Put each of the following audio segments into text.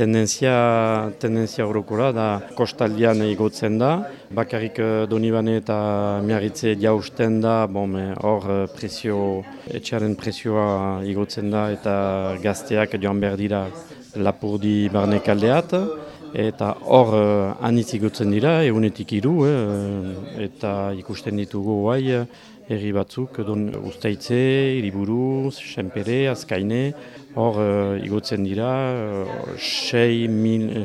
tendenzia, tendenzia horokora da kostaldian igotzen da. Bakarrik eh, Donibane eta miarritze jausten da, bon, hor eh, presio, etxearen presioa igotzen da eta gazteak joan behar dira lapurdi barnekaldeat. Eta hor uh, anitz igotzen dira, egunetik iru, eta ikusten ditugu guai, herri batzuk, don usteitze, iriburu, senpere, azkaine, hor uh, igotzen dira, uh, sei,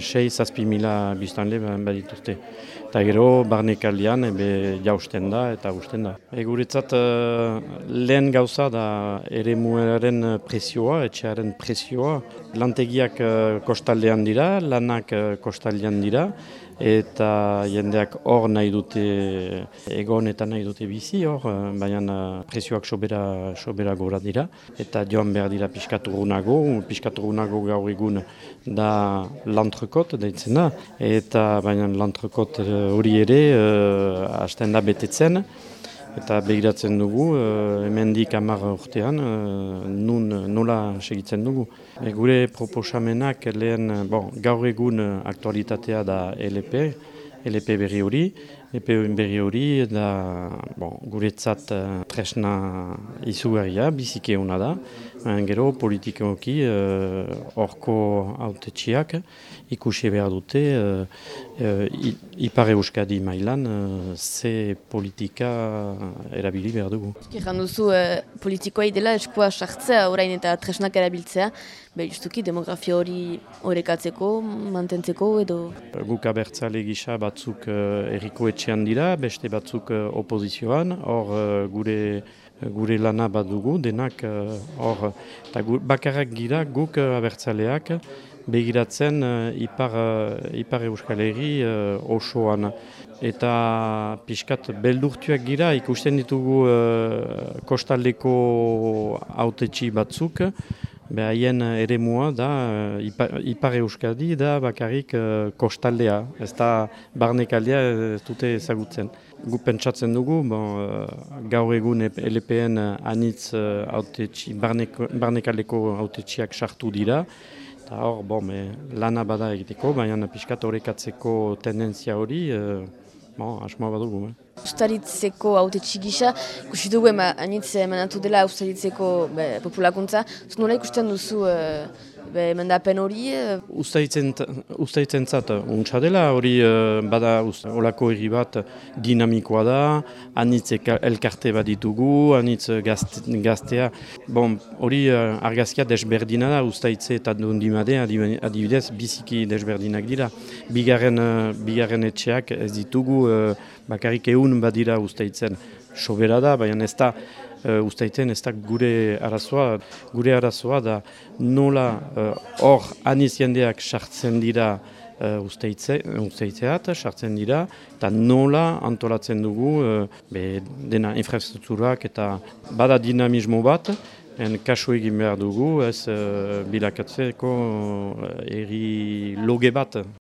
sei zazpi mila biztanle badituzte. Eta gero, barnekaldian, ebe jausten da eta gusten da. Eguretzat, uh, lehen gauza da ere mueraren presioa, etxearen presioa. Lantegiak uh, kostaldean dira, lanak uh, kostaldean dira, eta jendeak hor nahi dute egon eta nahi dute bizi hor, baina presioak sobera, sobera gora dira. Eta joan behar dira piskaturunago, piskaturunago gaur egun da lantrekot deitzen da, eta baina lantrekot hori ere uh, hasten da betetzen. Eta begiratzen dugu, uh, hemendik hamar urtean, uh, nun nola segitzen dugu. E, gure proposamenak lehen, bon, gaur egun aktualitatea da LP, LP berri hori. LP berri hori da bon, guretzat uh, tresna izugarria, bizike hona da. Gero politikoki horko uh, autetxiak ikusi behar dute uh, uh, Ipar Euskadi mailan uh, ze politika erabili behar dugu. Egan duzu uh, politikoa dela eskua sartzea orain eta tresnak erabiltzea, be justuki demografia hori horrekatzeko, mantentzeko edo? Guk abertzale gisa batzuk uh, erriko etxean dira, beste batzuk uh, opozizioan, hor uh, gure gure lana bat dugu, denak hor, uh, bakarrak gira guk uh, abertzaleak, begiratzen uh, ipar, ipar euskal herri osoan. Eta pixkat beldurtuak gira ikusten ditugu kostaldeko autetxi batzuk, behaien ere mua da ipar, ipar euskadi da bakarrik uh, kostaldea, ez da barnekaldea ez dute ezagutzen. Gu pentsatzen dugu, bon, gaur egun LPN anitz uh, autetxi, barnekaldeko autetxiak sartu dira, Eta hor, bon, lana bada egiteko, baina pixkat horrekatzeko tendenzia hori, e, bon, asmoa badugu. Eh. Ustaritzeko haute txigisa, ikusi dugu ema anitz emanatu dela ustaritzeko populakuntza. Nola ikusten duzu eh, be mendapen hori uh... ustaitzen zat untsa dela hori uh, bada olako herri bat dinamikoa da anitz elkarte bat ditugu anitz gaztea. Bon hori argazkia desberdina da ustaitze eta dondimade adibidez biziki desberdinak dira. Bigarren, bigarren etxeak ez ditugu bakarrik egun badira ustaitzen sobera da, baina ez da uh, ustaiten ez da gure arazoa, gure arazoa da nola uh, hor uh, aniz jendeak sartzen dira uh, usteitzeat, sartzen dira, eta nola antolatzen dugu uh, be, dena infrastrukturak eta bada dinamismo bat, En kasu egin behar dugu, ez uh, bilakatzeko uh, erri loge bat.